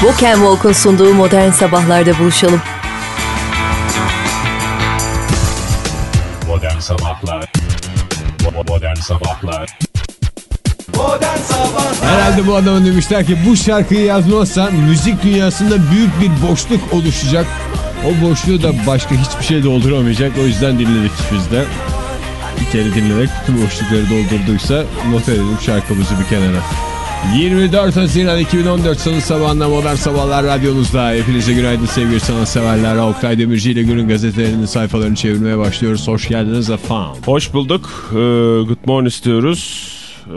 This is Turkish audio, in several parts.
Walk and Walk'un sunduğu Modern Sabahlar'da buluşalım. Modern Sabahlar Modern Sabahlar Herhalde bu adama demişler ki bu şarkıyı yazmazsan müzik dünyasında büyük bir boşluk oluşacak. O boşluğu da başka hiçbir şey dolduramayacak. O yüzden dinledik biz de. Bir kere dinlemek bütün boşlukları doldurduysa not edelim şarkımızı bir kenara. 24 Haziran 2014 Salı sabahında Modern Sabahlar Radyonuzda. Hepinize günaydın sevgili sanatseverler. Oktay Demirci ile günün gazetelerinin sayfalarını çevirmeye başlıyoruz. Hoş geldiniz efendim. Hoş bulduk. Ee, good morning istiyoruz. Ee,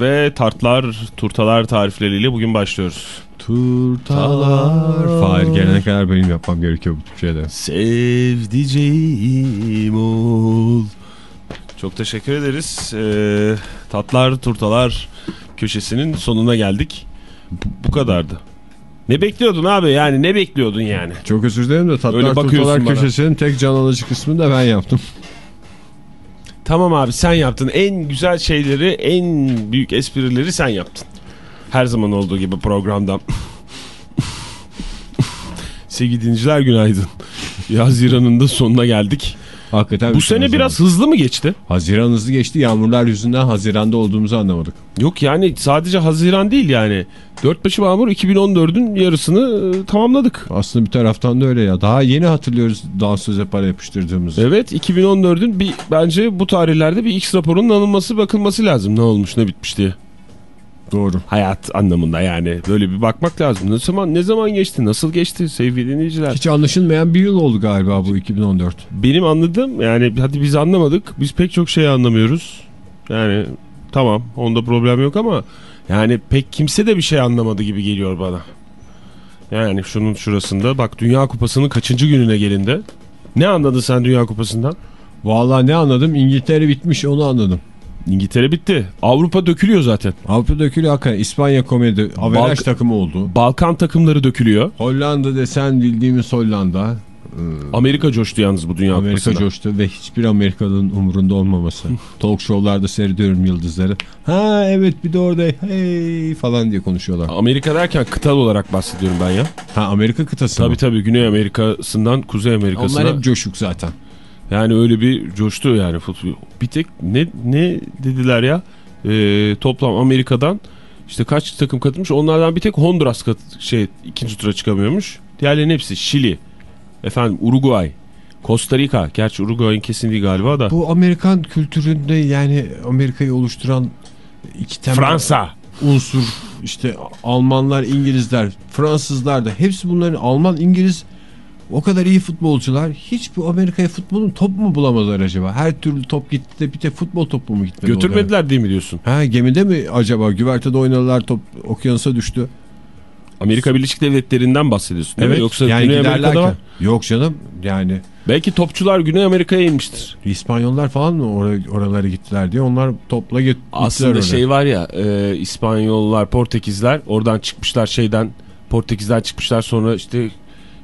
ve tartlar, turtalar tarifleriyle bugün başlıyoruz. Turtalar. Fahir gelene kadar benim yapmam gerekiyor bu tür şeyde. Sevdiceğim ol. Çok teşekkür ederiz. Ee, tatlar, turtalar köşesinin sonuna geldik. Bu, bu kadardı. Ne bekliyordun abi yani ne bekliyordun yani? Çok özür dilerim de Tatlar Turtalar köşesinin tek can alıcı kısmını da ben yaptım. Tamam abi sen yaptın. En güzel şeyleri, en büyük esprileri sen yaptın. Her zaman olduğu gibi programda. Sevgili dinleyiciler günaydın. Haziran'ın da sonuna geldik. Hakikaten Bu şey sene Haziran. biraz hızlı mı geçti? Haziran hızlı geçti. Yağmurlar yüzünden Haziran'da olduğumuzu anlamadık. Yok yani sadece Haziran değil yani. Dört başı mamur 2014'ün yarısını e, tamamladık. Aslında bir taraftan da öyle ya. Daha yeni hatırlıyoruz dansöze para yapıştırdığımızı. Evet 2014'ün bir bence bu tarihlerde bir X raporunun alınması bakılması lazım. Ne olmuş ne bitmiş diye. Doğru. Hayat anlamında yani böyle bir bakmak lazım. Ne zaman ne zaman geçti? Nasıl geçti sevgili dinleyiciler? Hiç anlaşılmayan bir yıl oldu galiba bu 2014. Benim anladığım yani hadi biz anlamadık. Biz pek çok şey anlamıyoruz. Yani tamam onda problem yok ama yani pek kimse de bir şey anlamadı gibi geliyor bana. Yani şunun şurasında bak Dünya Kupası'nın kaçıncı gününe gelindi? Ne anladın sen Dünya Kupası'ndan? Vallahi ne anladım? İngiltere bitmiş onu anladım. İngiltere bitti. Avrupa dökülüyor zaten. Avrupa dökülüyor hakikaten. İspanya komedi averaj Balk- takımı oldu. Balkan takımları dökülüyor. Hollanda desen bildiğimiz Hollanda. Amerika coştu yalnız bu Dünya Amerika Kupası'nda. coştu ve hiçbir Amerikalı'nın umurunda olmaması. Talk show'larda seyrediyorum yıldızları. Ha evet bir de orada hey falan diye konuşuyorlar. Amerika derken kıta olarak bahsediyorum ben ya. Ha Amerika kıtası Tabii mı? tabii Güney Amerika'sından Kuzey Amerika'sına. Onlar hep coşuk zaten. Yani öyle bir coştu yani futbol. Bir tek ne ne dediler ya? Ee, toplam Amerika'dan işte kaç takım katılmış? Onlardan bir tek Honduras kat şey ikinci tura çıkamıyormuş. Diğerlerinin hepsi Şili, efendim Uruguay, Costa Rica. Gerçi Uruguay'ın kesin değil galiba da. Bu Amerikan kültüründe yani Amerika'yı oluşturan iki temel Fransa. unsur işte Almanlar, İngilizler, Fransızlar da hepsi bunların Alman, İngiliz o kadar iyi futbolcular. Hiç bu Amerika'ya futbolun top mu bulamadılar acaba? Her türlü top gitti de bir tek futbol topu mu gitmedi? Götürmediler değil mi diyorsun? Ha gemide mi acaba? Güvertede oynadılar top okyanusa düştü. Amerika Birleşik Devletleri'nden bahsediyorsun mi? Yoksa yani Güney Amerika'da var. Yok canım yani Belki topçular Güney Amerika'ya inmiştir. İspanyollar falan mı or- oralara gittiler diye onlar topla git Aslında gittiler oraya. şey var ya e, İspanyollar, Portekizler oradan çıkmışlar şeyden Portekiz'den çıkmışlar sonra işte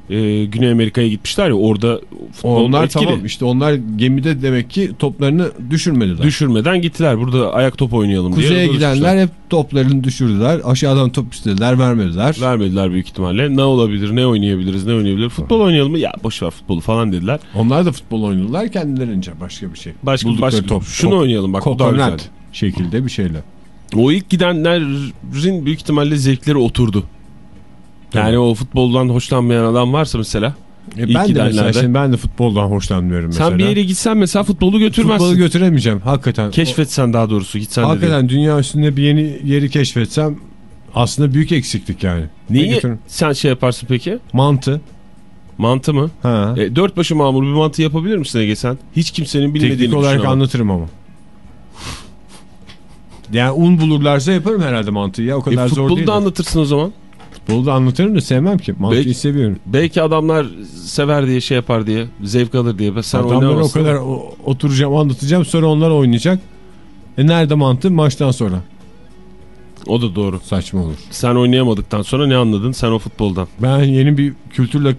e, Güney Amerika'ya gitmişler ya orada futbol Onlar etkili. tamam işte onlar gemide demek ki toplarını düşürmediler. Düşürmeden gittiler burada ayak top oynayalım diye. Kuzeye gidenler hep toplarını düşürdüler. Aşağıdan top istediler vermediler. Vermediler büyük ihtimalle. Ne olabilir, ne oynayabiliriz, ne oynayabilir? Futbol oynayalım mı? Ya boşver futbolu falan dediler. Onlar da futbol oynadılar kendilerince başka bir şey. Başka Buldukları başka top. şunu oynayalım bak bu. Kokonat şekilde bir şeyle. O ilk gidenlerin büyük ihtimalle zevkleri oturdu. Yani o futboldan hoşlanmayan adam varsa mesela E ben de mesela şimdi ben de futboldan hoşlanmıyorum mesela. sen bir yere gitsen mesela futbolu götürmezsin. Futbolu götüremeyeceğim hakikaten. Keşfetsen daha doğrusu gitsen O- de hakikaten dünya üstünde bir yeni yeri keşfetsem aslında büyük eksiklik yani. Ne Niye götürün? sen şey yaparsın peki? Mantı. Mantı mı? Ha. E, dört başı mamur bir mantı yapabilir misin Ege sen? Hiç kimsenin bilmediğini Teknik olarak anlatırım ama. Yani un bulurlarsa yaparım herhalde mantıyı ya o kadar E, zor futbolu değil. da anlatırsın o zaman. Futbolu da anlatırım da sevmem ki. Mantıyı Belki- seviyorum. Belki adamlar sever diye şey yapar diye, zevk alır diye. Sen Adamlara o kadar o- oturacağım anlatacağım sonra onlar oynayacak. E nerede mantı? Maçtan sonra. O da doğru. Saçma olur. Sen oynayamadıktan sonra ne anladın sen o futboldan? Ben yeni bir kültürle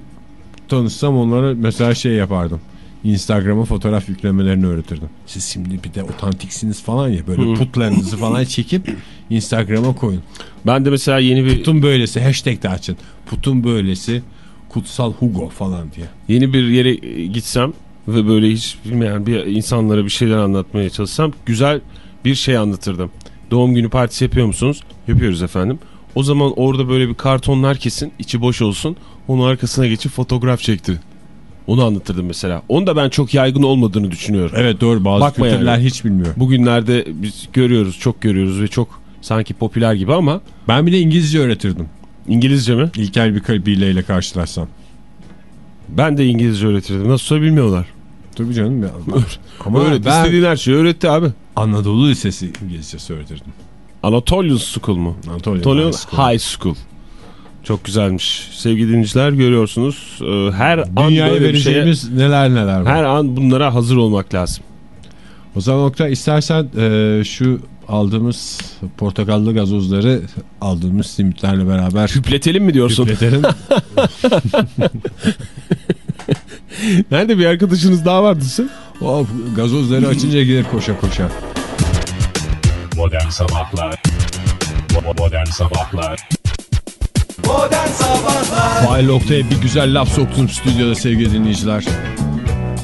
tanışsam onlara mesela şey yapardım. Instagram'a fotoğraf yüklemelerini öğretirdim. Siz şimdi bir de otantiksiniz falan ya böyle putlarınızı falan çekip Instagram'a koyun. Ben de mesela yeni bir Putun böylesi hashtag de açın. Putun böylesi kutsal Hugo falan diye. yeni bir yere gitsem ve böyle hiç bilmeyen bir insanlara bir şeyler anlatmaya çalışsam güzel bir şey anlatırdım. Doğum günü partisi yapıyor musunuz? Yapıyoruz efendim. O zaman orada böyle bir kartonlar kesin, içi boş olsun. Onun arkasına geçip fotoğraf çekti. Onu anlatırdım mesela. Onu da ben çok yaygın olmadığını düşünüyorum. Evet doğru bazı Bakma kültürler yani. hiç bilmiyor. Bugünlerde biz görüyoruz, çok görüyoruz ve çok sanki popüler gibi ama Ben bile İngilizce öğretirdim. İngilizce mi? İlkel bir kabileyle karşılaşsam. Ben de İngilizce öğretirdim. Nasılsa bilmiyorlar. Tabii canım ya. Ama Öğret, ben istediğin her şeyi öğretti abi. Anadolu Lisesi İngilizcesi öğretirdim. Anatolian School mu? Anadolu Anatolian High School. High School. Çok güzelmiş. Sevgili dinleyiciler görüyorsunuz. Ee, Her an Dünyaya böyle bir şeye, vereceğimiz neler neler var. her an bunlara hazır olmak lazım. O zaman Oktay istersen e, şu aldığımız portakallı gazozları aldığımız simitlerle beraber Hüpletelim mi diyorsun? Hüpletelim. Nerede bir arkadaşınız daha vardı sizin? o gazozları açınca gelir koşa koşa. Modern Sabahlar Bo- Modern Sabahlar Fail Oktay'a bir güzel laf soktum stüdyoda sevgili dinleyiciler.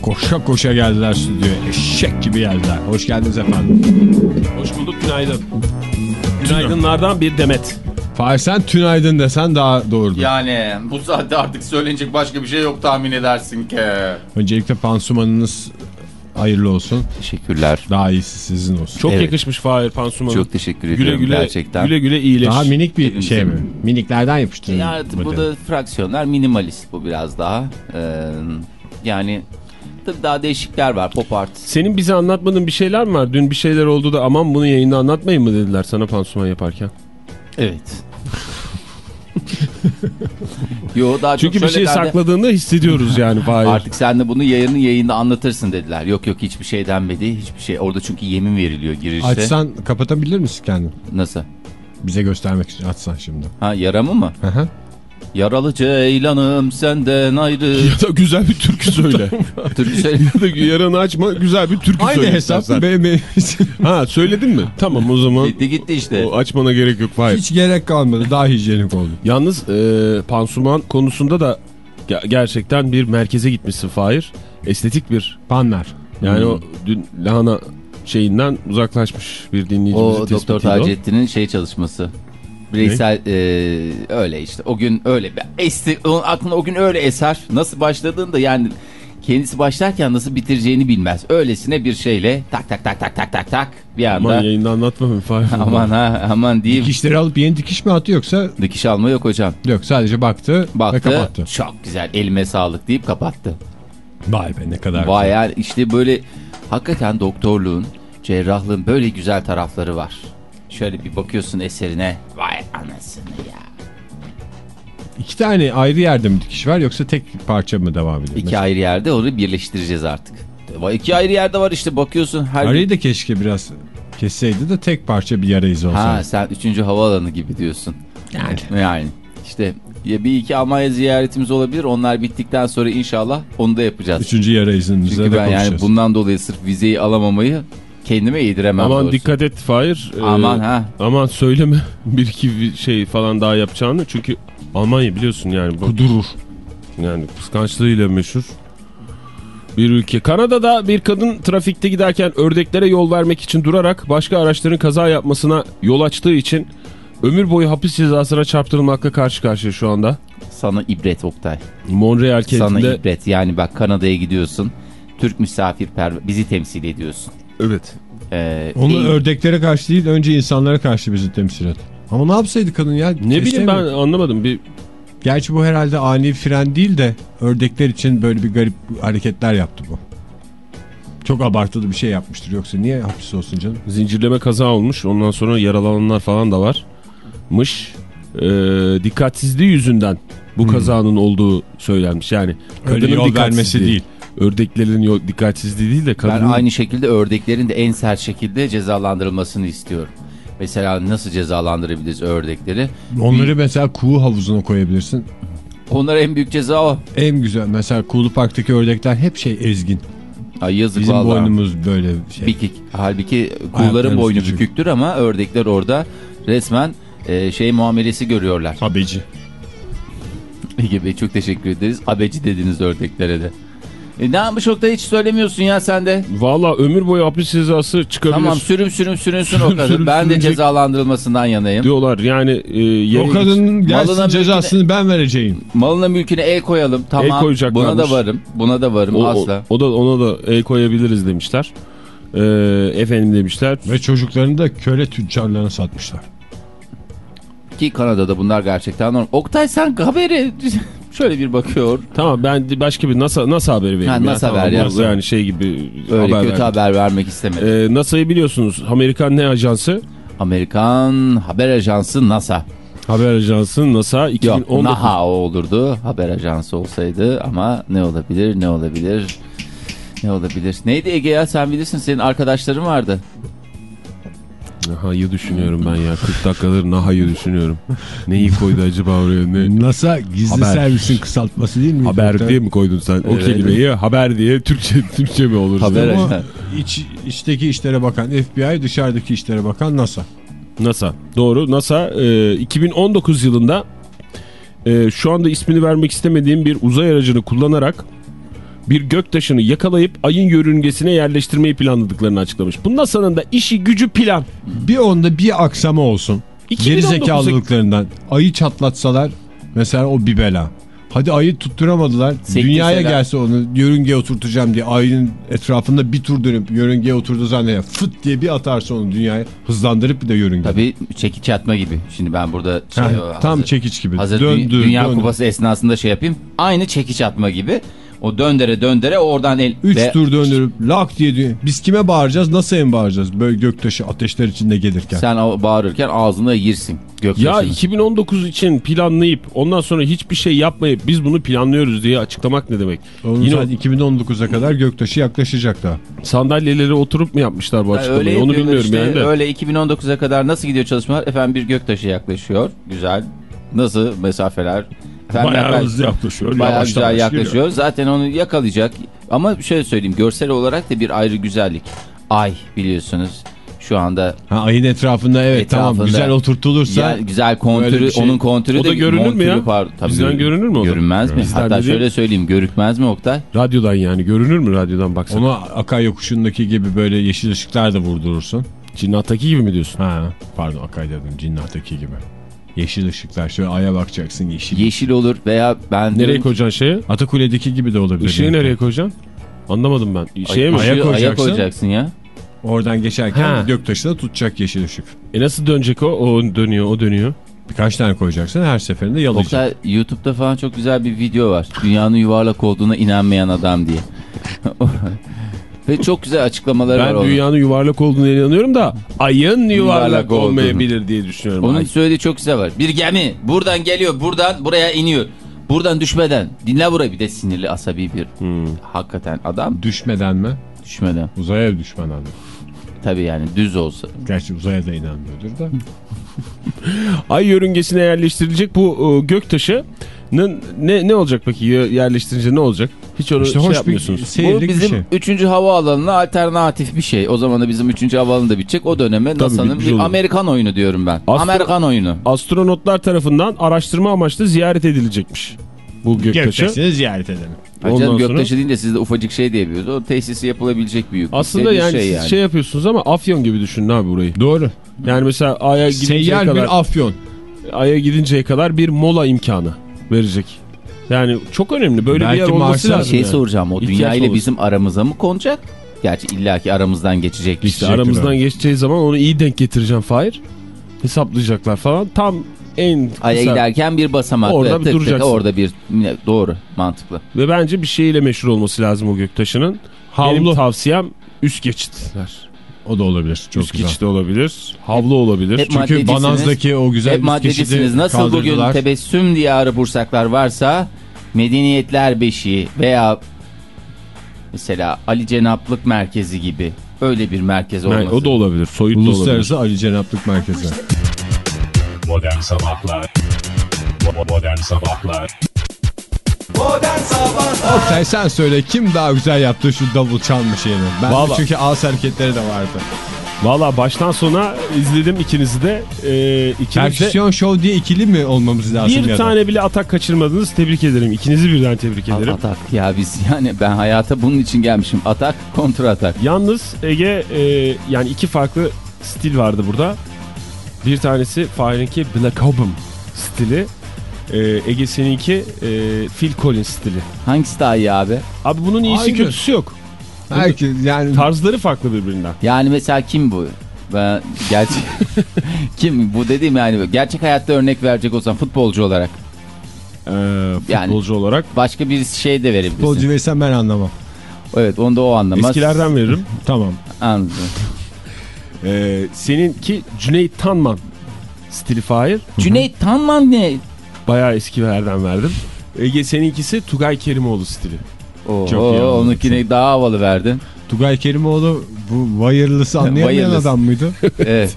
Koşa koşa geldiler stüdyoya. Eşek gibi geldiler. Hoş geldiniz efendim. Hoş bulduk günaydın. Günaydınlardan bir demet. Fahir sen tünaydın desen daha doğrudur. Yani bu saatte artık söylenecek başka bir şey yok tahmin edersin ki. Öncelikle pansumanınız hayırlı olsun. Teşekkürler. Daha iyisi sizin olsun. Çok Evet. yakışmış Fahir Pansuman'a. Çok teşekkür güle ediyorum güle, gerçekten. Güle güle iyileş. Daha minik bir Elimize- şey mi? Miniklerden yapıştırın. Yani bu da fraksiyonlar minimalist bu biraz daha. Ee, yani tabii daha değişikler var pop art. Senin bize anlatmadığın bir şeyler mi var? Dün bir şeyler oldu da aman bunu yayında anlatmayın mı dediler sana pansuman yaparken. Evet. Yo daha Çünkü çok bir şey derdi. sakladığını hissediyoruz yani Fahir. Artık sen de bunu yayının yayında anlatırsın dediler. Yok yok hiçbir şey denmedi. Hiçbir şey. Orada çünkü yemin veriliyor girişte. Açsan kapatabilir misin kendini? Nasıl? Bize göstermek için açsan şimdi. Ha yaramı mı? Hı hı. Yaralı ceylanım senden ayrı. Ya da güzel bir türkü söyle. Türkü söyle. ya da yaranı açma güzel bir türkü Aynı söyle. hesap istersen. benim, benim için. Ha söyledin mi? Tamam o zaman Gitti gitti işte. o açmana gerek yok Fahir. Hiç gerek kalmadı. Daha hijyenik oldu. Yalnız e, pansuman konusunda da ge- gerçekten bir merkeze gitmişsin Fahir. Estetik bir Panlar. yani Hmm. o dün lahana şeyinden uzaklaşmış bir dinleyicimizin O Doktor. Taceddin'in şey çalışması. Bireysel e, öyle işte. O gün öyle. Esti, onun aklına o gün öyle eser. Nasıl başladığında yani kendisi başlarken nasıl bitireceğini bilmez. Öylesine bir şeyle tak tak tak tak tak tak tak bir anda Aman aman, yayında anlatma mı Fahir? ha aman diyeyim. Dikişleri alıp yeni dikiş mi attı yoksa Dikiş alma yok hocam. yok sadece baktı, ve Baktı kapattı. çok güzel elime sağlık deyip kapattı. Vay be ne kadar Vay yani işte böyle hakikaten doktorluğun, cerrahlığın böyle güzel tarafları var. Şöyle bir bakıyorsun eserine. Vay anasını ya. İki tane ayrı yerde mi dikiş var yoksa tek parça mı devam ediyor? İki ayrı yerde onu birleştireceğiz artık. Vay, İki ayrı yerde var işte bakıyorsun her Arayı da keşke biraz kesseydi de tek parça bir yara izi olsaydı. Ha sen 3. havaalanı gibi diyorsun. Yani. Yani işte ya bir iki Almanya ziyaretimiz olabilir. Onlar bittikten sonra inşallah onu da yapacağız. Üçüncü yara izinimizde Çünkü de ben yani konuşacağız. bundan dolayı sırf vizeyi alamamayı kendime yediremem. Aman doğrusu. dikkat et Fahir. Ee, Aman ha. Aman söyleme bir iki şey falan daha yapacağını. Çünkü Almanya biliyorsun yani. bu- Kudurur. Yani kıskançlığıyla meşhur bir ülke. Kanada'da bir kadın trafikte giderken ördeklere yol vermek için durarak başka araçların kaza yapmasına yol açtığı için ömür boyu hapis cezasına çarptırılmakla karşı karşıya şu anda. Sana ibret Oktay. Montreal Sana kentinde. ibret. Yani bak Kanada'ya gidiyorsun. Türk misafirperver bizi temsil ediyorsun. Evet. Ee, Onu en- ördeklere karşı değil önce insanlara karşı bizi temsil et. Ama ne yapsaydı kadın ya? Ne bileyim ben anlamadım. Bir Gerçi bu herhalde ani fren değil de ördekler için böyle bir garip hareketler yaptı bu. Çok abartılı bir şey yapmıştır yoksa niye hapis olsun canım? zincirleme kaza olmuş. Ondan sonra yaralananlar falan da varmış. Ee, dikkatsizliği yüzünden bu kazanın olduğu söylenmiş. Yani Öyle kadının yol vermesi değil. Ördeklerin dikkatsizliği değil de Ben kadının aynı şekilde ördeklerin de en sert şekilde cezalandırılmasını istiyorum. Mesela nasıl cezalandırabiliriz ördekleri? Onları mesela kuğu havuzuna koyabilirsin. Onlara en büyük ceza o. En güzel mesela Kuğulu Park'taki ördekler hep şey ezgin. Ay yazık Bizim vallahi. boynumuz böyle şey. Bikik. Halbuki kuğuların boynu küçük. büküktür ama ördekler orada Resmen e, şey muamelesi görüyorlar. Habeci. Ege Bey çok teşekkür ederiz. Abeci dediniz ördeklere de. E, ne yapmış Oktay hiç söylemiyorsun ya sen de. Valla ömür boyu hapis cezası çıkabilir. Tamam sürüm sürüm sürünsün o Sürüm kadın. sürüm ben de cezalandırılmasından yanayım. diyorlar. Yani e, ye- O kadının gelsin Malına cezasını ben vereceğim. Malına mülküne el koyalım. Tamam. El koyacaklarmış. Buna da varım. Buna da varım o, o, asla. o da ona da el koyabiliriz demişler. E, efendim demişler. Ve çocuklarını da köle tüccarlarına satmışlar. Ki Kanada'da bunlar gerçekten normal. Oktay sen haberi şöyle bir bakıyor. Tamam ben başka bir NASA NASA haberi vereyim. Ha, ya. NASA Tamam, ver ya. Yani şey gibi Öyle haber kötü haber vermek istemedim. E, NASA'yı biliyorsunuz. Amerikan ne ajansı? Amerikan haber ajansı NASA. Haber ajansı NASA Yok 2019. NAHA o olurdu. Haber ajansı olsaydı ama ne olabilir ne olabilir ne olabilir. Neydi Ege ya sen bilirsin senin arkadaşların vardı. Naha'yı düşünüyorum ben ya. 40 dakikadır Naha'yı düşünüyorum. Neyi koydu acaba oraya? Ne? NASA gizli Haber. servisin kısaltması değil mi? Haber diye mi koydun sen o Evet. kelimeyi? Haber diye Türkçe Türkçe mi olur? Haber Ama. İç, içteki işlere bakan FBI, dışarıdaki işlere bakan NASA. NASA. Doğru. NASA e, 2019 yılında e, şu anda ismini vermek istemediğim bir uzay aracını kullanarak bir göktaşını yakalayıp ayın yörüngesine yerleştirmeyi planladıklarını açıklamış. Bu NASA'nın da işi gücü plan. Bir onda bir aksama olsun. 2019'a Geri zekalılıklarından. Ayı çatlatsalar mesela o bir bela. Hadi ayı tutturamadılar. Sektirseler. Dünyaya gelse onu yörüngeye oturtacağım diye ayının etrafında bir tur dönüp yörüngeye oturdu zannediyor. Fıt diye bir atarsa onu dünyaya hızlandırıp bir de yörünge. Tabii çekiç atma gibi. Şimdi ben burada şey, Heh, tam hazır- çekiç gibi. Hazır Döndü, Dü- Dünya döndü. Kupası esnasında şey yapayım. Aynı çekiç atma gibi. O döndere döndere oradan el... Üç Ve- tur döndürüp lak diye diyor. Biz kime bağıracağız? NASA'ya mı bağıracağız? Böyle göktaşı ateşler içinde gelirken. Sen o bağırırken ağzına girsin. Ya Göktaşını. 2019 için planlayıp ondan sonra hiçbir şey yapmayıp biz bunu planlıyoruz diye açıklamak ne demek? Onun Yine zaten 2019'a kadar göktaşı yaklaşacak daha. sandalyeleri oturup mu yapmışlar bu açıklamayı? Onu yapıyorlar bilmiyorum işte. yani de. Öyle 2019'a kadar nasıl gidiyor çalışmalar? Efendim bir göktaşı yaklaşıyor. Güzel. Nasıl mesafeler? Efendim, Bayağı hızlı yaklaşıyor. Bayağı güzel yavaş yaklaşıyor. Zaten onu yakalayacak. Ama şöyle söyleyeyim görsel olarak da bir ayrı güzellik. Ay biliyorsunuz şu anda Ha, ayın etrafında evet tamam Etrafında. güzel oturtulursa ya, güzel kontürü şey. onun kontürü O de da görünür mü ya? pardon. Tabii Bizden görünür mü o? Görünmez mi? Bizden Hatta şöyle söyleyeyim görükmez mi Oktay? Radyodan yani görünür mü radyodan baksana? onu Akay yokuşundaki gibi böyle yeşil ışıklar da vurdurursun. Cinnattaki gibi mi diyorsun? Ha pardon Akay dedim cinnattaki gibi. Yeşil ışıklar şöyle aya bakacaksın yeşil. Yeşil olur veya ben Nereye koyacaksın şeye? Atakule'deki gibi de olabilir. Işığı belki. nereye koyacaksın? Anlamadım ben. Şeye mi? Işığı Aya aya koyacaksın. koyacaksın ya. Oradan geçerken Ha. göktaşına tutacak yeşil ışık. E nasıl dönecek o? O dönüyor, o dönüyor. Birkaç tane koyacaksın her seferinde yalayacak. Oktay YouTube'da falan çok güzel bir video var. Dünyanın yuvarlak olduğuna inanmayan adam diye. Ve çok güzel açıklamaları var. Ben onun. dünyanın yuvarlak olduğunu inanıyorum da ayın yuvarlak, Yuvarlak olduğunu. olmayabilir diye düşünüyorum. Onun söylediği çok güzel var. Bir gemi buradan geliyor, buradan buraya iniyor. Buradan düşmeden. Dinle burayı bir de sinirli asabi bir Hmm. hakikaten adam Düşmeden mi? düşmeden. Uzaya düşmeden mi? Tabii yani düz olsa. Gerçi uzaya da inanmıyordur da. Ay yörüngesine yerleştirilecek bu e, göktaşının ne ne olacak peki Ye- yerleştirince ne olacak? Hiç onu İşte şey hoş bir yapmıyorsunuz. Bu seyirlik bir bizim şey. 3. havaalanına alternatif bir şey. O zaman da bizim 3. havaalanı da bitecek. O döneme NASA'nın bir olur. Amerikan oyunu diyorum ben. Astro- Amerikan oyunu. Astronotlar tarafından araştırma amaçlı ziyaret edilecekmiş bu göktaşı. Göktaşını ziyaret edelim. Ondan sonra- göktaşı deyince siz de ufacık şey diye biliyorsunuz. O tesisi yapılabilecek büyük. Aslında yani, siz şey yapıyorsunuz ama Afyon gibi düşünün abi burayı. Doğru. Yani mesela Ay'a gidinceye Seyyar kadar bir afyon. Ay'a gidinceye kadar bir mola imkanı verecek. Yani çok önemli. Böyle Belki bir yer olması lazım. şey yani. soracağım. O İhtiyaç dünya ile bizim aramıza mı konacak? Gerçi illaki aramızdan geçecek. İşte Geçecektir aramızdan o. geçeceği zaman onu iyi denk getireceğim Fahir. Hesaplayacaklar falan. Tam en Ay'a giderken bir basamakla Orada bir tık tık duracaksın. orada bir doğru mantıklı. Ve bence bir şeyle meşhur olması lazım o göktaşının. Benim Havlu. tavsiyem üst geçitler. O da olabilir. Çok üst güzel. geçit olabilir. Havlu olabilir. Hep Çünkü. Banaz'daki o güzel Hep maddecisiniz. Nasıl bugün tebessüm diyarı Bursaklar varsa medeniyetler beşiği veya mesela Ali Cenaplık Merkezi gibi öyle bir merkez Yani olması. o da olabilir. Soyut da olabilir. Uluslararası Ali Cenaplık Merkezi. Modern Sabahlar Modern Sabahlar Oktay sen söyle kim daha güzel yaptı şu davul çalmış yeni. Ben Vallahi- çünkü ağız hareketleri de vardı. Valla baştan sona izledim ikinizi de. Ee, ikiniz de Perküsyon show diye ikili mi olmamız lazım bir ya da? tane bile atak kaçırmadınız. Tebrik ederim. İkinizi birden tebrik ederim. Atak ya biz yani ben hayata bunun için gelmişim. Atak kontra atak. Yalnız Ege e, yani iki farklı stil vardı burada. Bir tanesi Fahir'inki Black Album stili. E, Ege seninki e, Phil Collins stili. Hangisi daha iyi abi? Abi bunun iyisi Aynı. kötüsü yok. Belki yani Tarzları farklı birbirinden. Yani mesela kim bu? Ben gerçek kim bu dediğim yani gerçek hayatta örnek verecek olsam futbolcu olarak E, futbolcu olarak. başka bir şey de verebilirsin. futbolcu versem ben anlamam. Evet onu da o anlamaz. Eskilerden veririm. Tamam. Anladım. E, seninki Cüneyt Tanman stili Fahir. Cüneyt Tanman ne? Bayağı eskilerden verdim. Ege seninkisi Tugay Kerimoğlu stili. Oo, Çok iyi onunkine daha havalı verdin. Tugay Kerimoğlu bu wireless'ı anlayamayan Wireless. adam mıydı? Evet.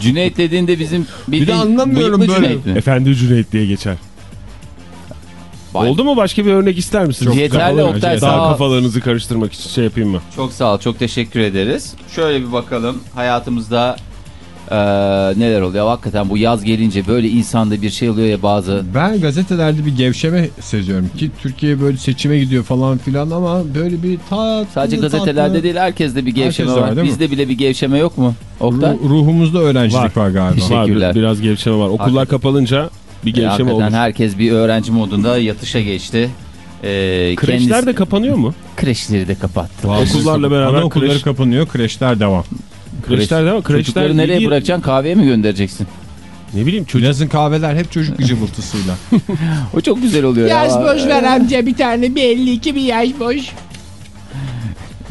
Cüneyt dediğinde bizim Bir de anlamıyorum böyle. Cüneyt mi? Efendi Cüneyt diye geçer. Vay. Oldu mu? Başka bir örnek ister misiniz? Çok Yeterli Oktay, sağ ol. kafalarınızı karıştırmak için şey yapayım mı? Çok sağ ol, çok teşekkür ederiz. Şöyle bir bakalım hayatımızda eee, neler oluyor. Hakikaten bu yaz gelince böyle insanda bir şey oluyor ya bazı. Ben gazetelerde bir gevşeme seziyorum ki Türkiye böyle seçime gidiyor falan filan ama böyle bir tatlı Sadece gazetelerde tatlı- değil herkeste bir gevşeme Herkeste var. var? Bizde bile bir gevşeme yok mu? Oktay? Ruh- ruhumuzda öğrencilik var, galiba. Teşekkür- Var, Teşekkürler. biraz gevşeme var. Okullar Hakikaten. kapalınca bir E, gevşeme hakikaten olur. herkes bir öğrenci modunda yatışa geçti. Ee, Kreşler kendisi- de kapanıyor mu? kreşleri de kapattı. Okullarla beraber kreş- kapanıyor, kreşler devam. Kreşler de var. Kreşler Çocukları nereye iyi- bırakacaksın? Kahveye mi göndereceksin? Ne bileyim çocuk. Kahveler hep çocuk gıcıvıltısıyla. O çok güzel oluyor ya. amca bir tane bir 52 bir yaş boş.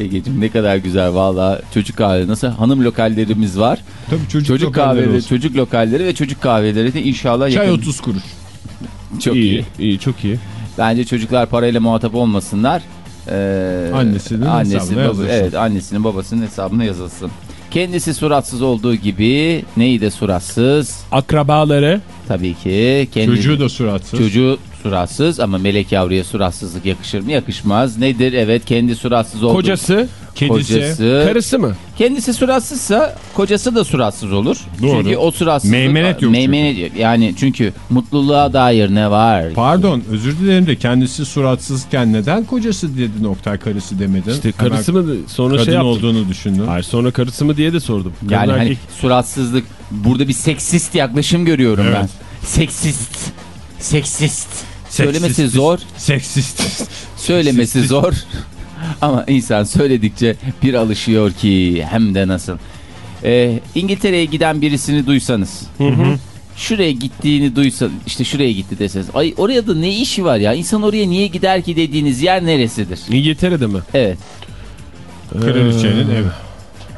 Egeciğim ne kadar güzel valla. Çocuk kahve nasıl? Hanım lokallerimiz var. Tabii çocuk, Çocuk kahveleri, olsun. çocuk lokalleri ve çocuk kahveleri de inşallah Çay yakın. 30 kuruş. Çok iyi. iyi, iyi, çok iyi. Bence çocuklar parayla muhatap olmasınlar. Ee, Annesinin annesi, hesabına baba- yazılsın. Evet annesinin babasının hesabına yazılsın. Kendisi suratsız olduğu gibi neyi de suratsız? Akrabaları Tabii ki. Kendi, Çocuğu da suratsız. Çocuğu suratsız ama melek yavruya suratsızlık yakışır mı? Yakışmaz. Nedir? Evet kendi suratsız olduğu. kocası, Kedisi. Kocası. karısı mı? Kendisi suratsızsa kocası da suratsız olur. Doğru. Çünkü o suratsızlık... Meymenet yok Meymenet yok. Yani çünkü mutluluğa dair ne var? Pardon özür dilerim de kendisi suratsızken neden kocası dedin Oktay karısı demedin? İşte Hemen karısı mı sonra kadın şey yaptım. olduğunu düşündün. Hayır sonra karısı mı diye de sordum. Kadın Yani hani erkek- suratsızlık. Burada bir seksist yaklaşım görüyorum Evet. ben. Seksist. Seksist. Söylemesi zor. Seksist. Söylemesi zor. Ama insan söyledikçe bir alışıyor ki hem de nasıl. Ee, İngiltere'ye giden birisini duysanız. Şuraya gittiğini duysa işte şuraya gitti deseniz. Ay oraya da ne işi var ya? İnsan oraya niye gider ki dediğiniz yer neresidir? İngiltere'de mi? Evet. Kraliçenin Ee, evi.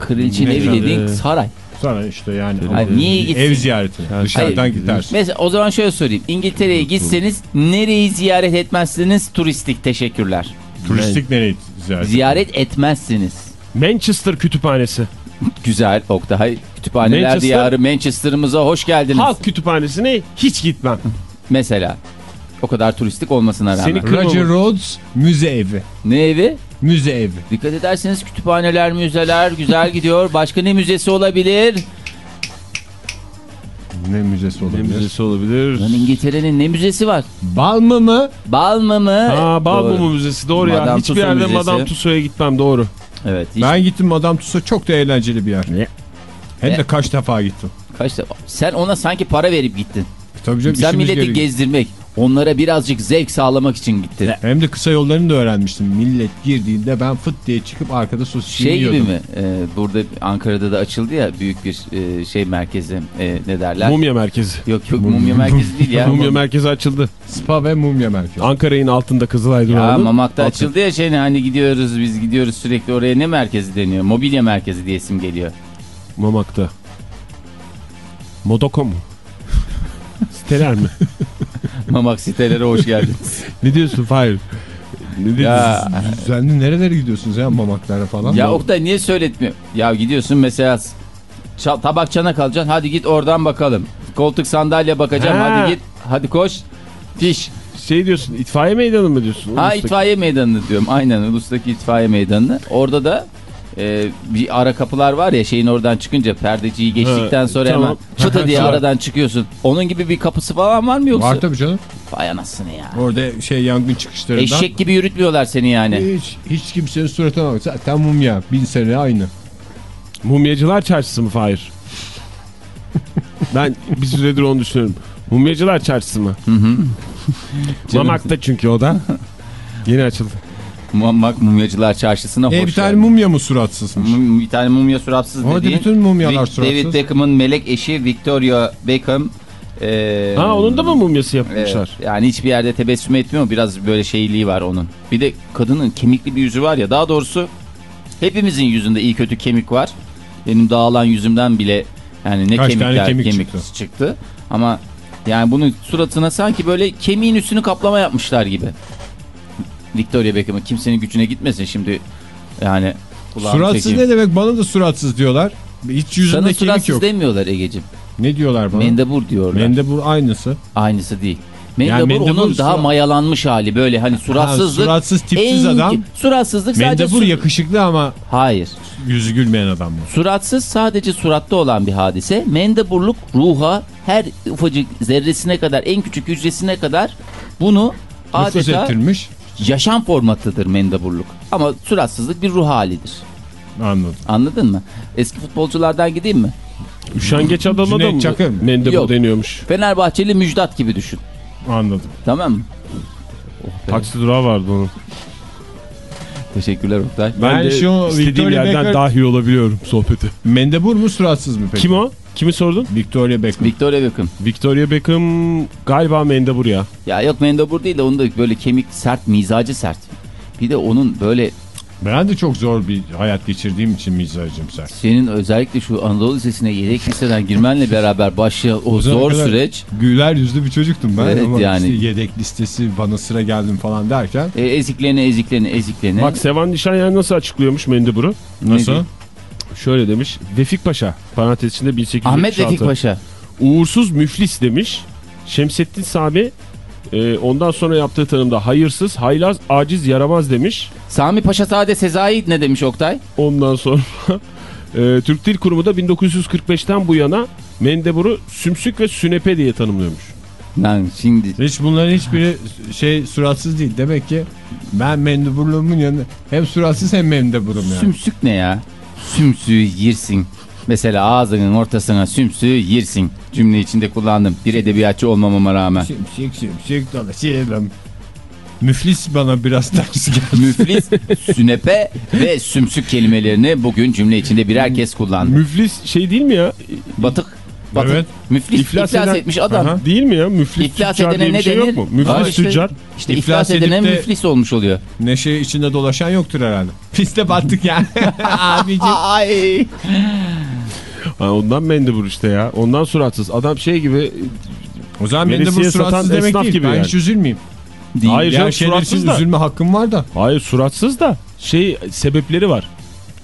Kraliçenin Ne evi yani? dediğin saray. Sana işte yani. Hayır, niye gitsin? Ev ziyareti. Dışarıdan Hayır. gidersin. Mesela o zaman şöyle sorayım. İngiltere'ye gitseniz nereyi ziyaret etmezsiniz? Turistik teşekkürler. Turistik nereye ziyaret? Ziyaret etmezsiniz. Manchester kütüphanesi. Güzel Oktay. Kütüphaneler Manchester- diyarı Manchester'ımıza hoş geldiniz. Halk kütüphanesine hiç gitmem. Mesela. O kadar turistik olmasına rağmen. Seni. Roger Rhodes müze evi. Ne evi? Müze evi. Dikkat ederseniz kütüphaneler, müzeler güzel gidiyor. Başka ne müzesi olabilir? Ne müzesi Ne olabilir? müzesi olabilir? Lan İngiltere'nin ne müzesi var? Balmı mı? Bal mı mı? Ha Balmumu Doğru. Müzesi doğru ya. Madame Hiçbir Tussauds yerde Müzesi. Madame Tussauds'a gitmem doğru. Evet. Hiç... Ben gittim Madame Tussauds çok da eğlenceli bir yer. Ne? Hem Ne? de kaç defa gittim. Kaç defa- Sen ona sanki para verip gittin. Tabii canım Sen milleti gezdirmek, onlara birazcık zevk sağlamak için gittin. Hem de kısa yollarını da öğrenmiştim. Millet girdiğinde ben fıt diye çıkıp arkada sosisini Şey gibi yiyordum. mi? Ee, burada Ankara'da da açıldı ya büyük bir e, şey merkezi. E, ne derler? Mumya merkezi. Yok yok mumya merkezi değil ya. Mumya merkezi açıldı. Spa ve mumya merkezi. Ankara'nın altında Kızılay Ya durağının. Mamak'ta altı. açıldı ya şey ne, hani gidiyoruz biz gidiyoruz sürekli oraya ne merkezi deniyor? Mobilya merkezi diye isim geliyor. Mamak'ta. Modoko mu? Siteler mi? Mamak sitelere hoş geldiniz. ne diyorsun Fahir? Ne diyorsun? ya, Düzenli nerelere gidiyorsunuz ya mamaklara falan? ya Oktay niye söyletmiyor? Ya gidiyorsun mesela tabak çanak alacaksın hadi git oradan bakalım. Koltuk sandalye bakacağım Ha. hadi git hadi koş. Fiş. Şey diyorsun itfaiye meydanı mı diyorsun? Ha Ulus'taki. itfaiye meydanını diyorum aynen ulustaki itfaiye meydanını. Orada da e, bir ara kapılar var ya şeyin oradan çıkınca perdeciyi geçtikten sonra tamam. hemen fıtı diye aradan çıkıyorsun. Onun gibi bir kapısı falan var mı yoksa? Var tabii canım. Vay anasını ya. Orada şey yangın çıkışlarından. Eşek gibi yürütmüyorlar seni yani. Hiç, hiç kimsenin suratına bak. Zaten mumya. Bin sene aynı. Mumyacılar çarşısı mı Fahir? ben bir süredir onu düşünüyorum. Mumyacılar çarşısı mı? Mamak'ta çünkü o da. Yeni açıldı. Mamak mumyacılar çarşısına hoş E bir tane geldin. mumya mı suratsızmış? Mum- bir tane mumya suratsız Orada dediğin. bütün mumyalar suratsız. David Beckham'ın melek eşi Victoria Beckham. e, Ha onun da mı mumyası Evet, yapmışlar? yani hiçbir yerde tebessüm etmiyor. Biraz böyle şeyliği var onun. Bir de kadının kemikli bir yüzü var ya. Daha doğrusu hepimizin yüzünde iyi kötü kemik var. Benim dağılan yüzümden bile yani ne Kaç kemikler kemik kemik çıktı? çıktı. Ama yani bunun suratına sanki böyle kemiğin üstünü kaplama yapmışlar gibi. Victoria Beckham'ın kimsenin gücüne gitmesin şimdi. Yani Suratsız çekeyim. ne demek? Bana da suratsız diyorlar. Hiç yüzünde Sana kemik suratsız yok. demiyorlar Egeciğim. Ne diyorlar bana? Mendebur diyorlar. Mendebur aynısı. Aynısı değil. Mendebur, mendebur onun daha mayalanmış hali böyle hani suratsızlık. Ha, suratsız, tipsiz en- adam. Suratsızlık sadece Mendebur yakışıklı ama Hayır. yüzü gülmeyen adam bu. Suratsız sadece suratta olan bir hadise. Mendeburluk ruha her ufacık zerresine kadar en küçük hücresine kadar bunu Nüfus adeta ettirmiş. Yaşam formatıdır mendeburluk. Ama suratsızlık bir ruh halidir. Anladım. Anladın mı? Eski futbolculardan gideyim mi? Üşengeç adama da mı Çakır mı? mendebur Yok. deniyormuş? Fenerbahçeli Müjdat gibi düşün. Anladım. Tamam mı? Taksi durağı vardı onun. Teşekkürler Oktay. Ben, Ben de şu istediğim Victoria yerden Becker- dahil olabiliyorum sohbete. Mendebur mu suratsız mı peki? Kim o? Kimi sordun? Victoria Beckham. Victoria Beckham. Victoria Beckham galiba mendebur ya. Ya yok mendebur değil de onun da böyle kemik sert, mizacı sert. Bir de onun böyle Ben de çok zor bir hayat geçirdiğim için mizacım sen. senin özellikle şu Anadolu Lisesi'ne yedek liseden girmenle beraber başlayan o O zor süreç Güler yüzlü bir çocuktum ben Evet, ama yani. işte yedek listesi bana sıra geldim falan derken. e, ezikleni ezikleni ezikleni. Bak Sevan Nişanyan nasıl açıklıyormuş mendeburu? Nasıl? diyor? Şöyle demiş. Vefik Paşa parantez içinde 1876. Ahmet Vefik Paşa. Uğursuz müflis demiş. Şemsettin Sami e, ondan sonra yaptığı tanımda hayırsız, haylaz, aciz, yaramaz demiş. Sami Paşa Sade Sezai ne demiş Oktay? Ondan sonra e, Türk Dil Kurumu da 1945'ten bu yana mendeburu sümsük ve sünepe diye tanımlıyormuş. Lan şimdi Hiç bunların hiçbiri şey suratsız değil. Demek ki ben mendeburluğumun yanında hem suratsız hem mendeburum yani. sümsük ne ya? Sümsüğü yirsin. Mesela ağzının ortasına sümsüğü yirsin. Cümle içinde kullandım. Bir edebiyatçı olmamama rağmen. Şimşek şimşek dolaşalım. Müflis bana biraz ters geldi. Müflis, sünepe ve sümsük kelimelerini bugün cümle içinde birer kez kullandı. Müflis şey değil mi ya? Batık. Batık. Evet. Müflis iflas, İflas eden- etmiş adam. Aha. Değil mi ya? Müflis İflas tüccar edene diye bir ne şey denir? yok mu? Müflis Aa, işte- tüccar. İşte İflas iflas, edene de- müflis olmuş oluyor. Neşe içinde dolaşan yoktur herhalde. Piste battık yani. Abicim. Ay. Ondan mendebur işte ya. Ondan suratsız. Adam şey gibi O zaman mendebur suratsız demek esnaf değil. gibi ben yani. hiç üzülmeyeyim. Değil. Hayır. Canım, için suratsız da. üzülme hakkım var da. hayır suratsız da şey sebepleri var.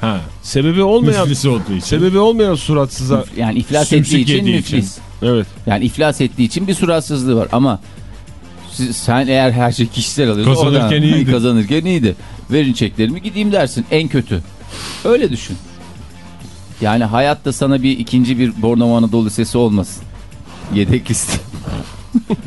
Ha. Sebebi olmayan Müflis olduğu için. sebebi olmayan suratsıza Yani iflas ettiği için müflis. evet. Yani iflas ettiği için bir suratsızlığı var ama siz- sen eğer her şey kişisel alıyorsan Kazanırken oradan- iyiydi. Kazanırken iyiydi. Verin çeklerimi gideyim dersin en kötü. Öyle düşün. Yani hayatta sana bir ikinci bir Bornova Anadolu Lisesi olmasın. Yedek liste.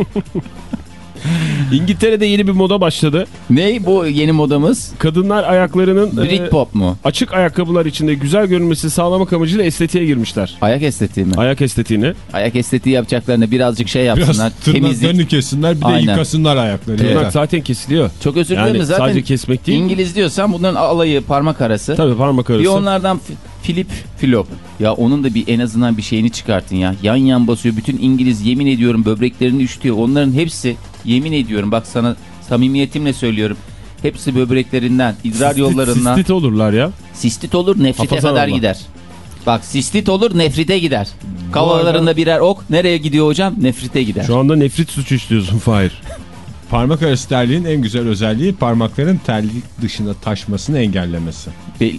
İngiltere'de yeni bir moda başladı. ne bu yeni modamız? Kadınlar ayaklarının e, Britpop mu? açık ayakkabılar içinde güzel görünmesi sağlamak amacıyla estetiğe girmişler. Ayak estetiği mi? Ayak estetiğini. Ayak estetiği yapacaklarına birazcık şey Biraz yapsınlar. tırnaklarını Temizlik. kessinler bir de Aynen. yıkasınlar ayaklarını. Tırnak Yeter. zaten kesiliyor. Çok özür dilerim Yani zaten sadece kesmek değil. İngiliz diyorsan bunların alayı parmak arası. Tabii parmak Bir arası. onlardan Fi- Philip Filop. Ya onun da bir en azından bir şeyini çıkartın ya. Yan yan basıyor. Bütün İngiliz yemin ediyorum böbreklerini üşütüyor. Onların hepsi yemin ediyorum bak sana samimiyetimle söylüyorum. Hepsi böbreklerinden, idrar Sistit- yollarından. Sistit olurlar ya. Sistit olur nefrite Hafazan kadar Allah. gider. Bak sistit olur nefrite gider. Kavalarında birer ok. Nereye gidiyor hocam? Nefrite gider. Şu anda nefret suçu işliyorsun Fahir. Parmak arası terliğin en güzel özelliği parmakların terlik dışına taşmasını engellemesi.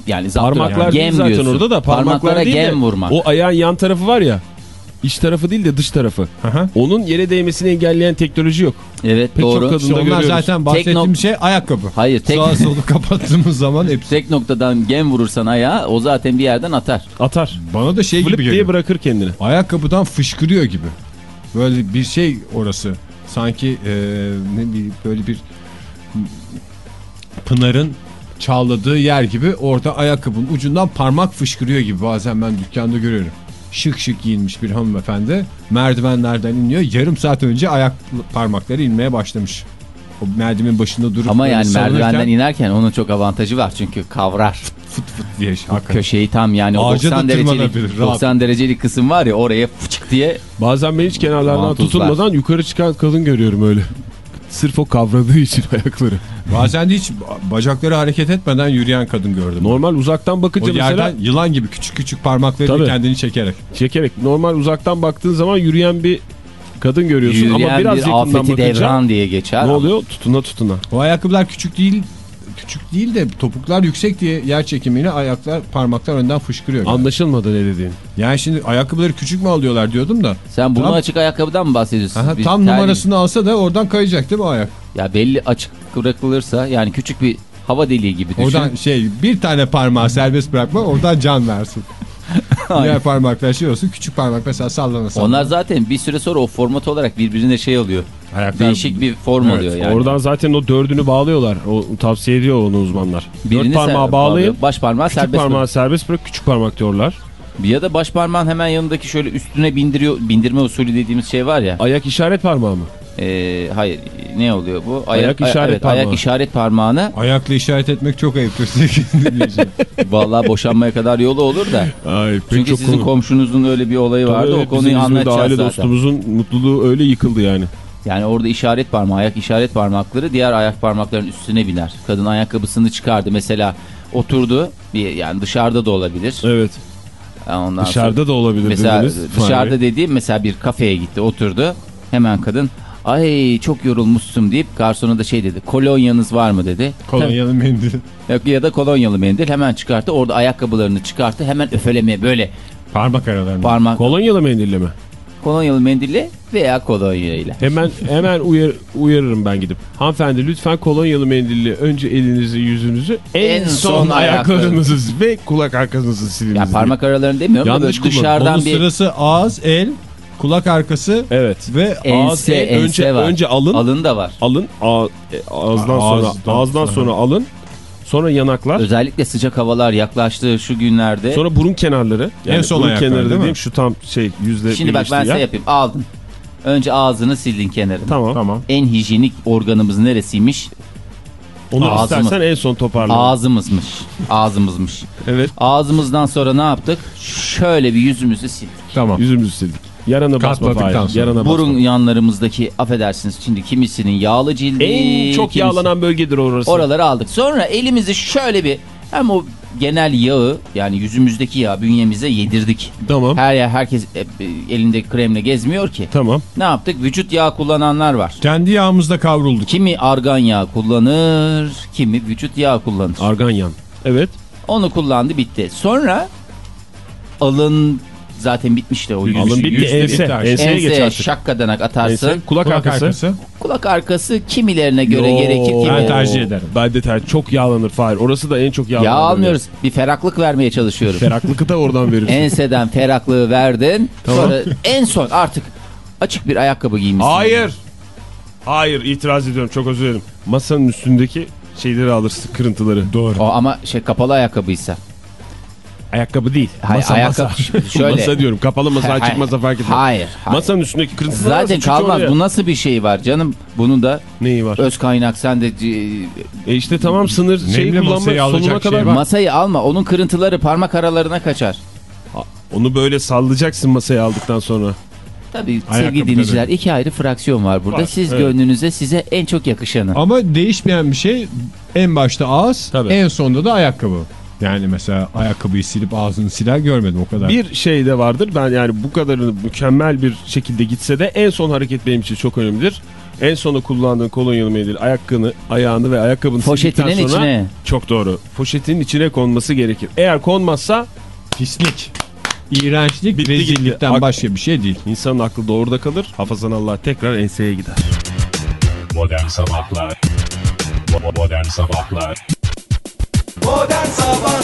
Yani Parmaklar yani. Gem zaten diyorsun. orada da parmaklar Parmaklara değil de gem vurmak. o ayağın yan tarafı var ya. İç tarafı değil de dış tarafı. Aha. Onun yere değmesini engelleyen teknoloji yok. Evet Pek çok doğru. kadın- İşte onlar görüyoruz. zaten bahsettiğim Tekno- şey ayakkabı. Hayır tek, Sağa solu kapattığımız zaman hepsi. tek noktadan gem vurursan ayağa o zaten bir yerden atar. Atar. Bana da şey Flip gibi diye geliyor. bırakır kendini. Ayakkabıdan fışkırıyor gibi. Böyle bir şey orası. Sanki e, ne bileyim böyle bir Pınar'ın çağladığı yer gibi orada ayakkabının ucundan parmak fışkırıyor gibi bazen ben dükkanda görüyorum. Şık şık giyinmiş bir hanımefendi merdivenlerden iniyor. Yarım saat önce ayak parmakları inmeye başlamış. O merdivenin başında durup Ama yani merdivenden inerken onun çok avantajı var çünkü kavrar. fıt fıt diye hakikaten. Köşeyi tam yani Ağaca da 90 derecelik, tırmanabilir, rahat. 90 derecelik kısım var ya oraya fıçık diye Bazen ben hiç kenarlardan Vantuzlar. tutulmadan yukarı çıkan kadın görüyorum öyle. Sırf o kavradığı için ayakları. Bazen de hiç bacakları hareket etmeden yürüyen kadın gördüm. Normal uzaktan O bakınca yerden mesela yılan gibi küçük küçük parmaklarıyla kendini çekerek. çekerek normal uzaktan baktığın zaman yürüyen bir kadın görüyorsun ama yürüyen biraz bir yakından bakınca devran diye geçer. ne oluyor? Tutuna tutuna. O ayakkabılar küçük değil küçük değil de topuklar yüksek diye yer çekimiyle ayaklar parmaklar önden fışkırıyor. Anlaşılmadı ne dediğin. Yani şimdi ayakkabıları küçük mü alıyorlar diyordum da. Sen bunu Tam- açık ayakkabıdan mı bahsediyorsun? Aha, Bir tam terlik- numarasını alsa da oradan kayacak değil mi ayak? Ya belli açık bırakılırsa yani küçük bir hava deliği gibi düşün. Oradan şey bir tane parmağı serbest bırakma oradan can versin. Diğer parmaklar şey olsun küçük parmak mesela sallana sallana. Onlar zaten bir süre sonra o format olarak birbirine şey oluyor. Ayaklar- Değişik bir form Evet, oluyor yani. Oradan zaten o dördünü bağlıyorlar. O tavsiye ediyor onu uzmanlar. Birini Dört parmağı bağlayın. Baş parmağı Küçük serbest parmağı bırak. serbest bırak küçük parmak diyorlar. Ya da baş parmağın hemen yanındaki şöyle üstüne bindiriyor bindirme usulü dediğimiz şey var ya. Ayak işaret parmağı mı? Ee, hayır ne oluyor bu? Ayak işaret evet, parmağı. Ayak işaret parmağını Ayakla işaret etmek çok ayıptır vallahi boşanmaya kadar yolu olur da. Ay, Çünkü çok sizin konu. komşunuzun öyle bir olayı Tabii vardı. evet, o konuyu anlatacağız aile zaten. dostumuzun mutluluğu öyle yıkıldı yani. Yani orada işaret parmağı, ayak işaret parmakları diğer ayak parmaklarının üstüne biner. Kadın ayakkabısını çıkardı mesela oturdu bir yani dışarıda da olabilir. Evet. Ondan Dışarıda sonra, da olabilir mesela dediniz. dışarıda dediğim mesela bir kafeye gitti oturdu. Hemen kadın ay çok yorulmuşsun deyip garsona da şey dedi kolonyanız var mı dedi. Kolonyalı mendil. Ya da kolonyalı mendil hemen çıkarttı orada ayakkabılarını çıkarttı hemen öfelemeye böyle Parmak aralarında. parmak Kolonyalı mendille mi? Kolonyalı mendille veya kolonya ile. Hemen hemen uyar, uyarırım ben gidip. Hanımefendi lütfen kolonyalı mendille önce elinizi yüzünüzü en, En son, son ayaklarınızı ve kulak arkasınızı siliniz. Ya parmak aralarını demiyorum da Yanlış kullan. dışarıdan Onun bir sırası ağız, el, kulak arkası Evet. ve ense, el, önce- ense var. önce alın. Alın da var. Alın ağ- e, ağızdan sonra Ağızdan ağızdan sonra. sonra alın. Sonra yanaklar. Özellikle sıcak havalar yaklaştığı şu günlerde. Sonra burun kenarları. Yani En son burun ayaklar, kenarı dediğim şu tam şey yüzde Şimdi bak ben size yapayım. Aldın. Önce ağzını sildin kenarını. Tamam. Tamam. En hijyenik organımız neresiymiş? Onu Ağzımı- istersen en son toparla. Ağzımızmış. Ağzımızmış. Evet. Ağzımızdan sonra ne yaptık? Şöyle bir yüzümüzü sildik. Tamam. Yüzümüzü sildik. Yarana basma Fahir. Yarana Burun basma. yanlarımızdaki affedersiniz şimdi kimisinin yağlı cildi. En çok kimisi- yağlanan bölgedir orası. Oraları aldık. Sonra elimizi şöyle bir hem o genel yağı yani yüzümüzdeki yağı bünyemize yedirdik. Tamam. Her yer herkes e, e, elinde kremle gezmiyor ki. Tamam. Ne yaptık? Vücut yağı kullananlar var. Kendi yağımızda kavrulduk. Kimi argan yağı kullanır, kimi vücut yağı kullanır. Arganyan. Evet. Onu kullandı bitti. Sonra alın zaten bitmişti o yüzü. Alın bitti. yüzde Ense. bitti. Enseye geç Ense artık. şakkadanak atarsın. Ense. Kulak, Kulak arkası. arkası. Kulak arkası kimilerine göre Yo, gerekir. Kimi... Ben tercih ederim. Ben de tercih. Çok yağlanır Fahir. Orası da en çok yağlanır. Yağ almıyoruz. Bir ferahlık vermeye çalışıyoruz. Feraklıkı da oradan verirsin. Enseden ferahlığı verdin. Tamam. Sonra en son artık açık bir ayakkabı giymişsin. Hayır. Hayır itiraz ediyorum çok özür dilerim. Masanın üstündeki şeyleri alırsın kırıntıları. Doğru. O ama şey kapalı ayakkabıysa. Ayakkabı değil. Hayır, masa ayakkabı- masa. Şöyle. masa diyorum kapalı masa Hayır, açık masa fark etmez. Hayır. hayır. Masanın üstündeki kırıntıları Zaten kalmaz. Bu nasıl bir şey var canım? Bunun da Neyi var? öz kaynak sen de e, işte tamam sınır şeyi kullanma masayı alacak sonuna şey kadar. var. masayı alma. Onun kırıntıları parmak aralarına kaçar. Onu böyle sallayacaksın masaya aldıktan sonra. Tabii Ayakkabı sevgili dinleyiciler iki ayrı fraksiyon var burada. Var, Siz evet. gönlünüze size en çok yakışanı. Ama değişmeyen bir şey en başta ağız, Tabii. en sonda da ayakkabı. Yani mesela ayakkabıyı silip ağzını siler görmedim o kadar. Bir şey de vardır. Ben yani bu kadarını mükemmel bir şekilde gitse de en son hareket benim için çok önemlidir. En sona kullandığın kolonyalı mendil ayakını, ayağını ve ayakkabını Poşetinin sildikten sonra içine. çok doğru. Poşetin içine konması gerekir. Eğer konmazsa Pislik. İğrençlik Bitti gitti. rezillikten Ak- başka bir şey değil. İnsanın aklı da orada kalır. Hafazan Allah tekrar enseye gider. Modern Sabahlar Modern Sabahlar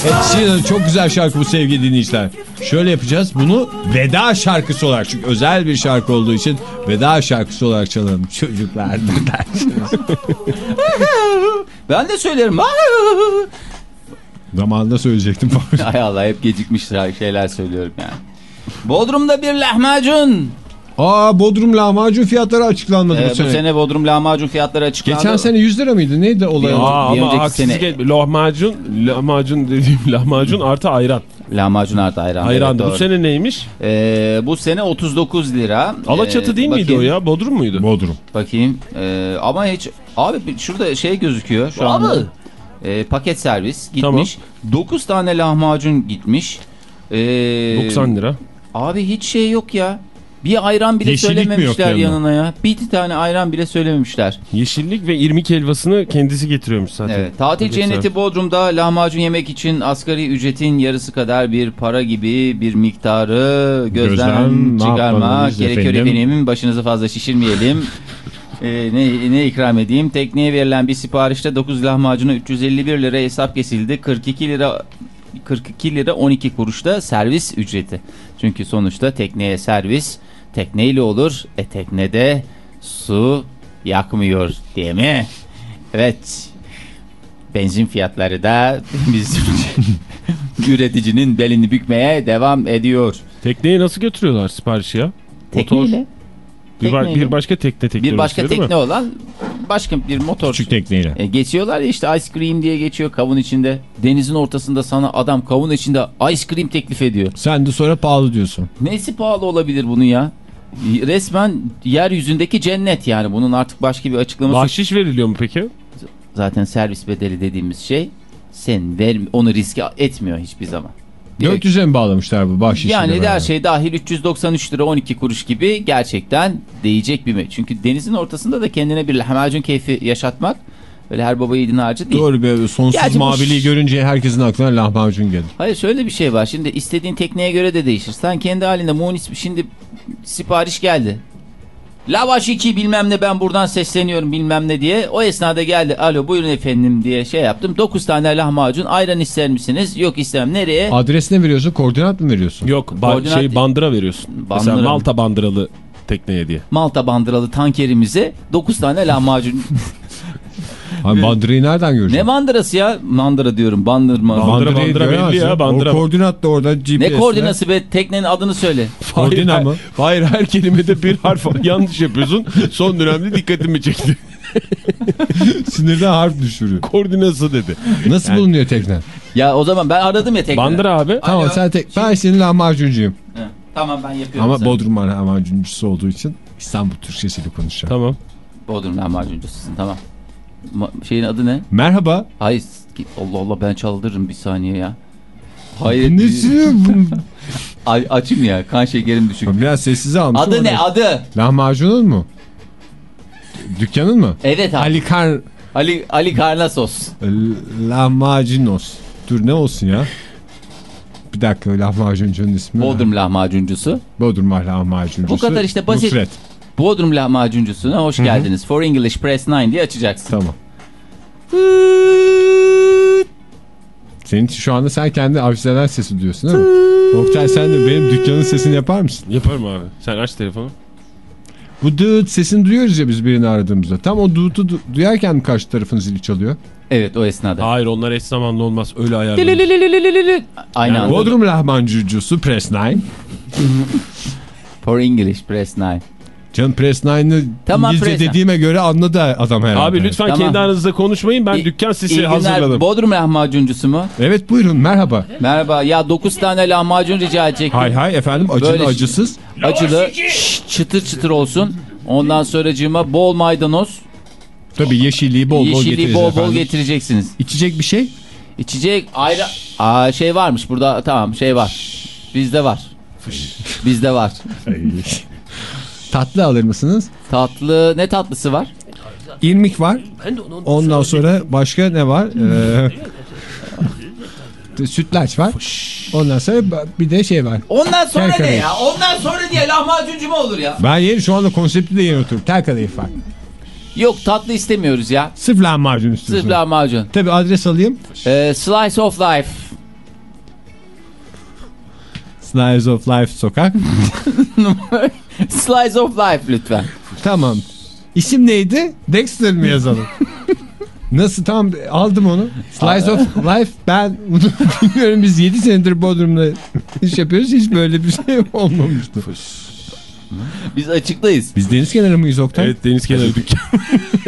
Evet, şimdi çok güzel şarkı bu sevgili dinleyiciler. Şöyle yapacağız bunu veda şarkısı olarak çünkü özel bir şarkı olduğu için veda şarkısı olarak çalalım çocuklar. Ben de söylerim. Zamanında söyleyecektim. Hay Allah hep gecikmiş şeyler söylüyorum yani. Bodrum'da bir lahmacun. Aa Bodrum lahmacun fiyatları açıklanmadı Ee, bu bu sene. sene Bodrum lahmacun fiyatları açıklandı. Geçen sene 100 lira mıydı? Neydi olay? Aa, bir ama önceki haksızlık sene-. Lahmacun, lahmacun dediğim lahmacun artı ayran. Lahmacun artı ayran. Ayrandı. Evet, bu doğru. sene neymiş? Ee, bu sene 39 lira. Alaçatı Ee, değil miydi o bakayım, ya? Bodrum muydu? Bodrum. Bakayım. Ee, ama hiç... Abi bir- şurada şey gözüküyor şu anda. Ee, paket servis gitmiş. 9 tane lahmacun gitmiş. Ee, 90 lira. Abi hiç şey yok ya. Bir ayran bile Yeşillik söylememişler yanına? ya. Bir tane ayran bile söylememişler. Yeşillik ve irmik helvasını kendisi getiriyormuş zaten. Evet. Tatil Geçen. cenneti Bodrum'da lahmacun yemek için asgari ücretin yarısı kadar bir para gibi bir miktarı gözden, Gözden yapmalıyız gerekiyor efendim? efendim. Başınızı fazla şişirmeyelim. Ee, ne, ne ikram edeyim? Tekneye verilen bir siparişte 9 lahmacuna 351 lira hesap kesildi. 42 lira 42 lira 12 kuruşta servis ücreti. Çünkü sonuçta tekneye servis tekneyle olur. E teknede su yakmıyor diye mi? Evet. Benzin fiyatları da biz üreticinin belini bükmeye devam ediyor. Tekneyi nasıl götürüyorlar siparişi ya? Tekneyle. Bir, ba- tekneyle. bir başka tekne tekne Bir başka değil mi? tekne olan başka bir motor. Küçük tekneyle. E, geçiyorlar ya işte ice cream diye geçiyor kavun içinde. Denizin ortasında sana adam kavun içinde ice cream teklif ediyor. Sen de sonra pahalı diyorsun. Nesi pahalı olabilir bunun ya? Resmen yeryüzündeki cennet yani. Bunun artık başka bir açıklaması. Bahşiş veriliyor mu peki? Zaten servis bedeli dediğimiz şey sen ver, onu riske etmiyor hiçbir zaman. Direkt- 400'e mi bağlamışlar bu bahşişle Yani beraber? her şey dahil 393 lira 12 kuruş gibi gerçekten değecek bir me. Çünkü denizin ortasında da kendine bir lahmacun keyfi yaşatmak öyle her baba yiğidin harcı değil. Doğru be sonsuz Gerçi bu- maviliği görünce herkesin aklına lahmacun gelir. Hayır şöyle bir şey var. Şimdi istediğin tekneye göre de değişir. Sen kendi halinde munis şimdi sipariş geldi. Lavaş 2 bilmem ne ben buradan sesleniyorum bilmem ne diye. O esnada geldi. Alo buyurun efendim diye şey yaptım. 9 tane lahmacun ayran ister misiniz? Yok istemem. Nereye? Adres ne veriyorsun? Koordinat mı veriyorsun? Yok ba- Koordinat şey bandıra veriyorsun. Bandıra Mesela mı? Malta bandıralı tekneye diye. Malta bandıralı tankerimize 9 tane lahmacun. Abi bandırayı nereden göreceksin? ne mandırası ya? Mandıra diyorum bandırma. Bandıra, bandıra belli ya, bandıra. O koordinat da orada GPS'le. ne koordinası be? Teknenin adını söyle. Koordina Hayır, mı? Hayır her kelimede bir harf yanlış yapıyorsun. Son dönemde dikkatimi çekti. Sinirden harf düşürüyor. Koordinası dedi. Nasıl bulunuyor tekne? Ya o zaman ben aradım ya tekne. Bandıra abi. Tamam Alo. sen tek... Ben senin lahmacuncuyum. He, Tamam ben yapıyorum. Ama sana. Bodrum lahmacuncusu olduğu için İstanbul Türkçesiyle konuşacağım. Tamam. Bodrum lahmacuncususun tamam. Şeyin adı ne? Merhaba. Hayır. Allah Allah ben çaldırırım bir saniye ya. Hayır. Nesi? Ay, açım ya kan şekerim düşük. Biraz sessize almış. Adı ne adı? Lahmacunun mu? Dükkanın mı? Evet abi. Ali Kar... Ali, Ali Karnasos. Lahmacinos. Dur ne olsun ya? Bir dakika lahmacuncunun ismi. Bodrum lahmacuncusu. Bodrum lahmacuncusu. Bu kadar işte basit. Nusret. Bodrum lahmacuncusuna hoş geldiniz. For English Press 9 diye açacaksın. Tamam. Senin şu anda sen kendi avizeden sesi duyuyorsun değil mi? Oktay sen de benim dükkanın sesini yapar mısın? Yaparım abi. Sen aç telefonu. Bu dıt sesini duyuyoruz ya biz birini aradığımızda. Tam o dıtı du- duyarken karşı tarafın zili çalıyor? Evet o esnada. Hayır onlar eş zamanlı olmaz. Öyle ayarlanır. Aynı anda. Bodrum lahmacuncusu Press 9. For English Press 9. Canım Press 9'ı Tamam, İngilizce Press Nine. dediğime göre anladı adam herhalde. Abi lütfen Tamam. kendi aranızda konuşmayın. Ben İyi- dükkan İyi günler. hazırladım. Bodrum lahmacuncusu mu? Evet buyurun merhaba. Merhaba. Ya 9 tane lahmacun rica edecektim. Hay hay efendim acılı Böyle- acısız. Acılı, şş, çıtır çıtır olsun. Ondan sonracığıma bol maydanoz, Tabii yeşilliği bol bol yeşilliği bol bol efendim. getireceksiniz. İçecek bir şey? İçecek ayrı... Aa şey varmış burada tamam şey var. Bizde var. Bizde var. Tatlı alır mısınız? Tatlı ne tatlısı var? İrmik var. Ondan sonra başka ne var? Ee, sütlaç var. Ondan sonra bir de şey var. Ondan sonra Tel ne kadayıf. ya? Ondan sonra diye lahmacuncu mu olur ya? Ben yeni şu anda konsepti de yeni oturup tel kadayıf var. Yok tatlı istemiyoruz ya. Sırf lahmacun istiyorsun. Sırf lahmacun. Tabii adres alayım. Ee, slice of life. Slice of Life sokak. Slice of life lütfen. tamam. İsim neydi? Dexter mi yazalım? Nasıl tam aldım onu. Slice of Life ben bilmiyorum biz 7 senedir Bodrum'da iş yapıyoruz hiç böyle bir şey olmamıştı. Biz açıktayız. Biz deniz kenarı mıyız Oktay? Evet deniz kenarı dükkan.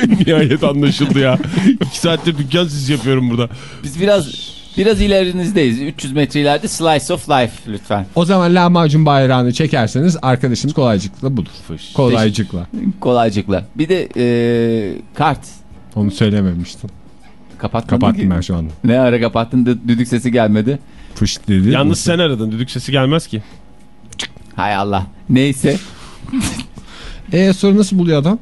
Nihayet anlaşıldı ya. İki saattir dükkan siz yapıyorum burada. Biz biraz biraz ilerinizdeyiz. 300 metre ileride slice of life lütfen. O zaman lahmacun bayrağını çekerseniz arkadaşınız kolaycıkla budur. Kolaycıkla. Kolaycıkla. Bir de ee, kart. Onu söylememiştim. Kapattın Kapattım ki? ben şu anda. Ne ara kapattın dü- düdük sesi gelmedi. Fış dedi. Yalnız sen aradın. Düdük sesi gelmez ki. Hay Allah. Neyse. E soru nasıl buluyor adam?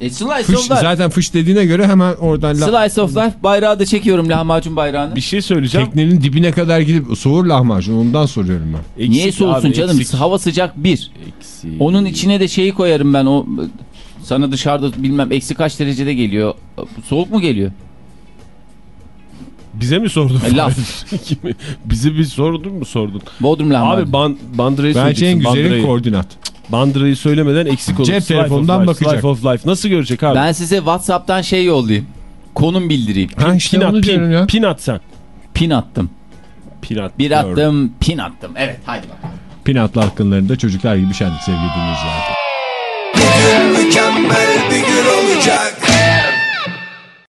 E, slice Fış, of life. zaten fış dediğine göre hemen oradan Slice of life bayrağı da çekiyorum lahmacun bayrağını. Bir şey söyleyeceğim. teknenin dibine kadar gidip soğur lahmacun ondan soruyorum ben. Eksik Niye soğusun abi, canım? eksik. Hava sıcak bir. Eksik. Onun içine de şeyi koyarım ben o sana dışarıda bilmem eksi kaç derecede geliyor. Soğuk mu geliyor? Bize mi sordun? E, laf. Bize bir sordun mu sordun? Bodrum lahmacun. Abi ban, bandırayı Bence en güzeli bandırayı. koordinat. Bandırayı söylemeden eksik olur. Cep telefonundan bakacak. Life of life. Nasıl görecek abi? ben size Whatsapp'tan şey yollayayım. Konum bildireyim. Ha işte pin at, pin, ya. pin at sen. Pin attım. Pin at. Bir attım, pin attım. Evet, haydi bakalım. Pinatlı hakkınlarında çocuklar gibi şenlik sevgili dinleyiciler. Mükemmel bir gün olacak